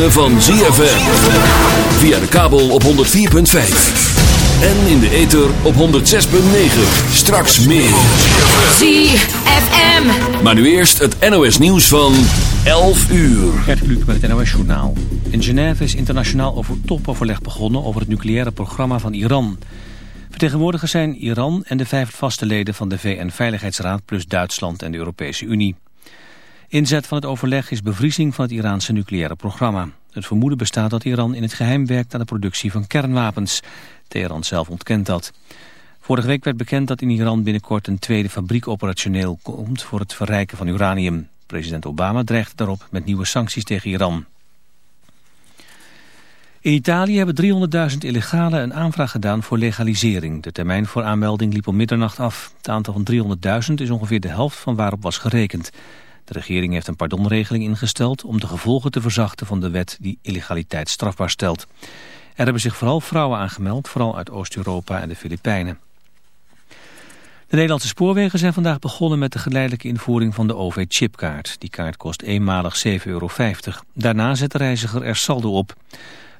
van ZFM. Via de kabel op 104.5. En in de ether op 106.9. Straks meer. ZFM. Maar nu eerst het NOS nieuws van 11 uur. Gert Kluk met het NOS journaal. In Genève is internationaal over topoverleg begonnen over het nucleaire programma van Iran. Vertegenwoordigers zijn Iran en de vijf vaste leden van de VN-veiligheidsraad plus Duitsland en de Europese Unie. Inzet van het overleg is bevriezing van het Iraanse nucleaire programma. Het vermoeden bestaat dat Iran in het geheim werkt aan de productie van kernwapens. Teheran zelf ontkent dat. Vorige week werd bekend dat in Iran binnenkort een tweede fabriek operationeel komt voor het verrijken van uranium. President Obama dreigt daarop met nieuwe sancties tegen Iran. In Italië hebben 300.000 illegalen een aanvraag gedaan voor legalisering. De termijn voor aanmelding liep om middernacht af. Het aantal van 300.000 is ongeveer de helft van waarop was gerekend. De regering heeft een pardonregeling ingesteld om de gevolgen te verzachten van de wet die illegaliteit strafbaar stelt. Er hebben zich vooral vrouwen aangemeld, vooral uit Oost-Europa en de Filipijnen. De Nederlandse spoorwegen zijn vandaag begonnen met de geleidelijke invoering van de OV-chipkaart. Die kaart kost eenmalig 7,50 euro. Daarna zet de reiziger er saldo op.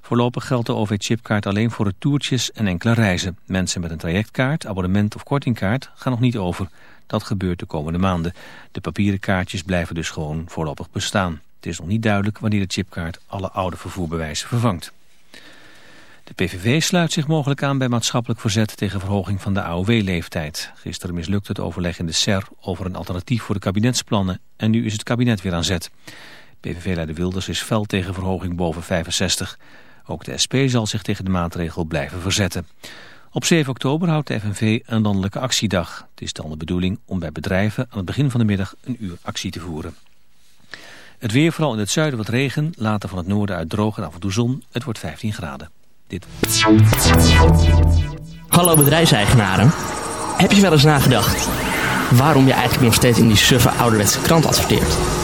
Voorlopig geldt de OV-chipkaart alleen voor retourtjes en enkele reizen. Mensen met een trajectkaart, abonnement of kortingkaart gaan nog niet over. Dat gebeurt de komende maanden. De papieren kaartjes blijven dus gewoon voorlopig bestaan. Het is nog niet duidelijk wanneer de chipkaart alle oude vervoerbewijzen vervangt. De PVV sluit zich mogelijk aan bij maatschappelijk verzet tegen verhoging van de AOW-leeftijd. Gisteren mislukte het overleg in de SER over een alternatief voor de kabinetsplannen en nu is het kabinet weer aan zet. PVV-leider Wilders is fel tegen verhoging boven 65. Ook de SP zal zich tegen de maatregel blijven verzetten. Op 7 oktober houdt de FNV een landelijke actiedag. Het is dan de bedoeling om bij bedrijven aan het begin van de middag een uur actie te voeren. Het weer, vooral in het zuiden wat regen, later van het noorden uit droog en af en toe zon. Het wordt 15 graden. Dit. Hallo bedrijfseigenaren. Heb je wel eens nagedacht waarom je eigenlijk nog steeds in die suffe ouderwetse krant adverteert?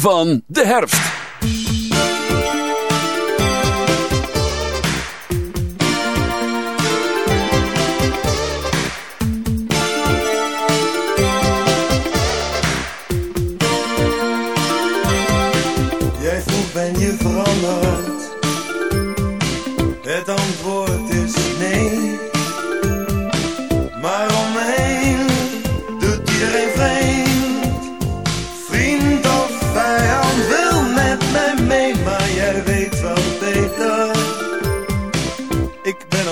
van de herfst.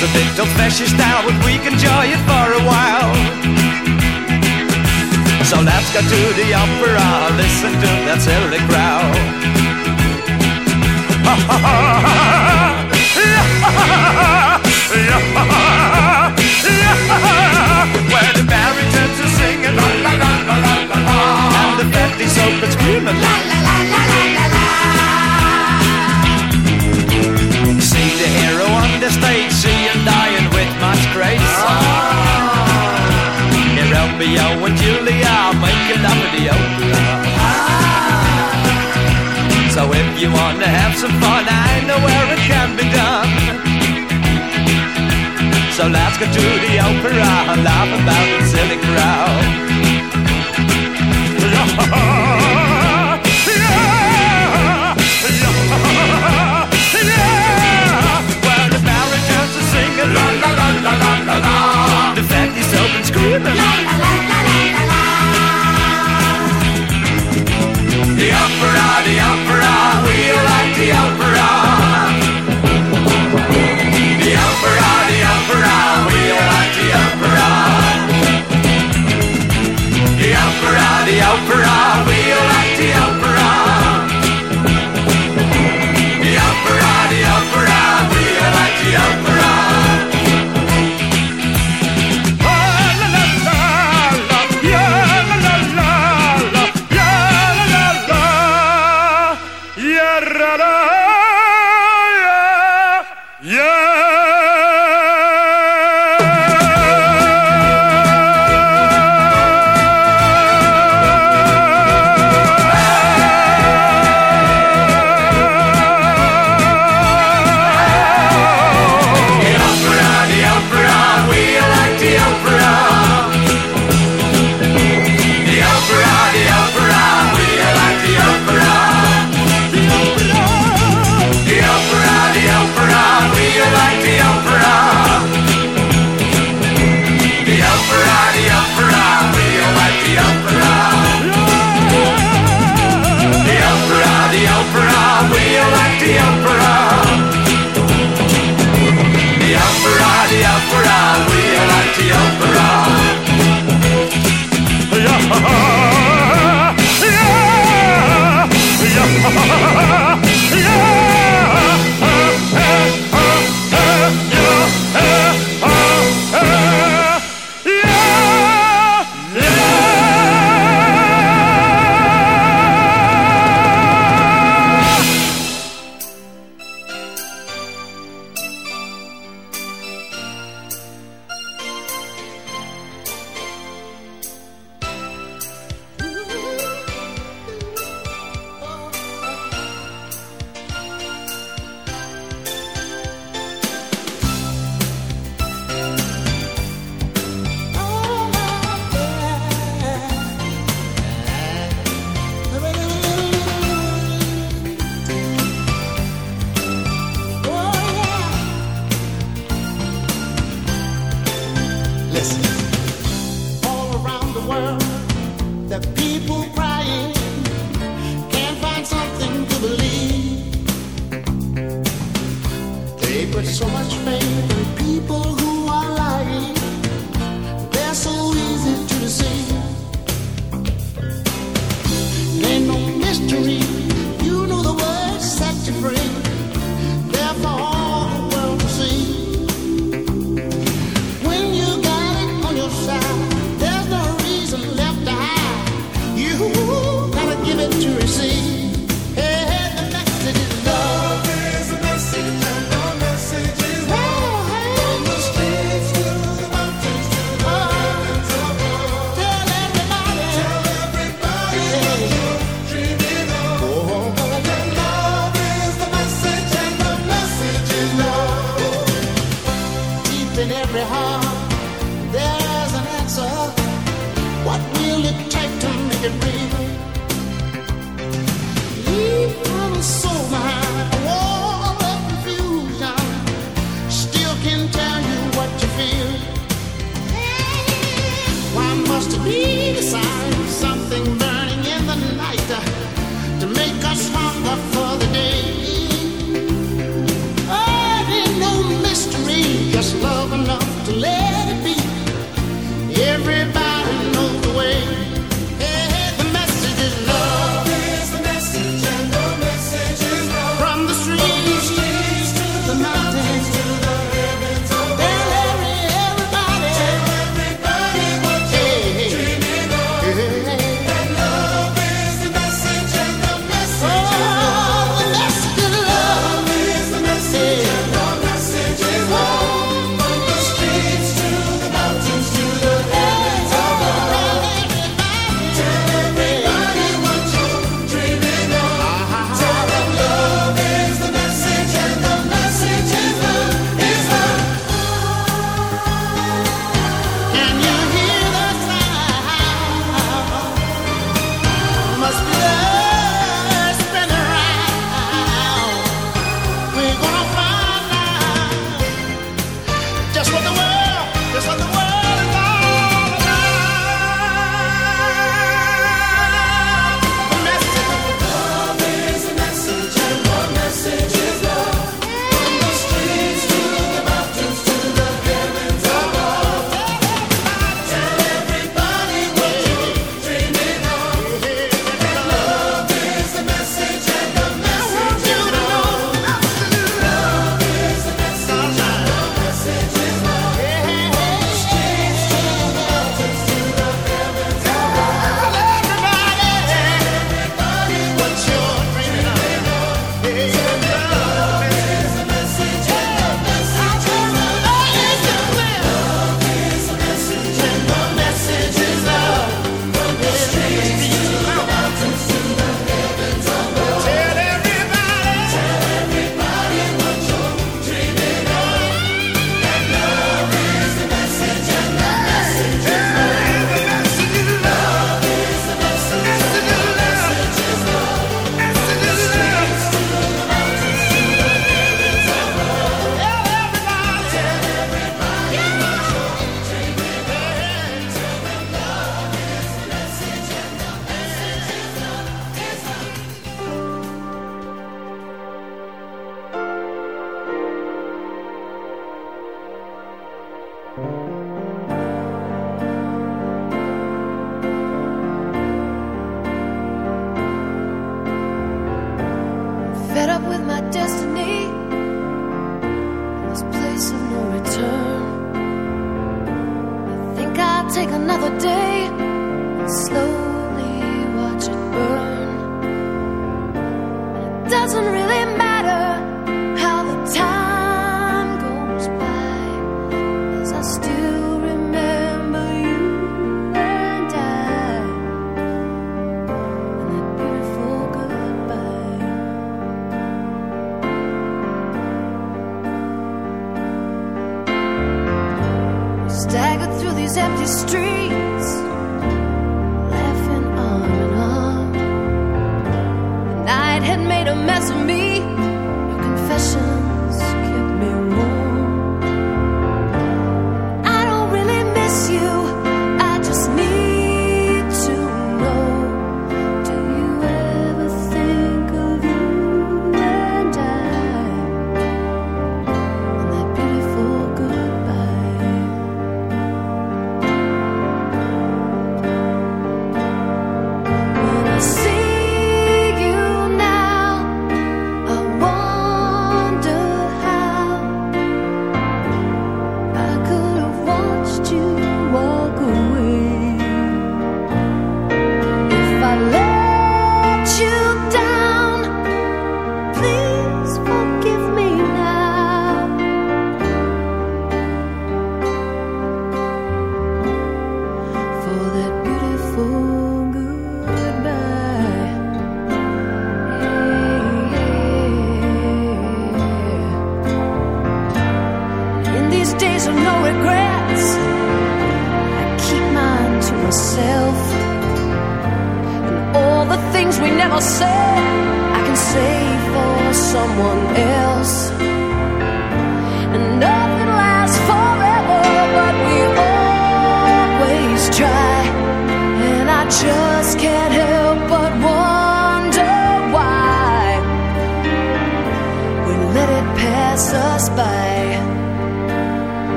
It's a bit old fashioned style, but we can enjoy it for a while. So let's go to the opera, listen to that silly growl. Ha ha ha ha ha Where the baritons are singing la la la la la la la And the Bentley's open screaming la la la la la la la See the hero on the stage race. Ah. And Romeo and Julia making love in the opera. Ah. So if you want to have some fun, I know where it can be done. So let's go to the opera and laugh about the silly crowd. La la la la la la. The opera, the opera, we like the opera. The opera, the opera, we like the opera. The opera, the opera, we like the opera. people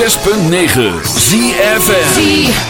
106.9 ZFM.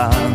pasar.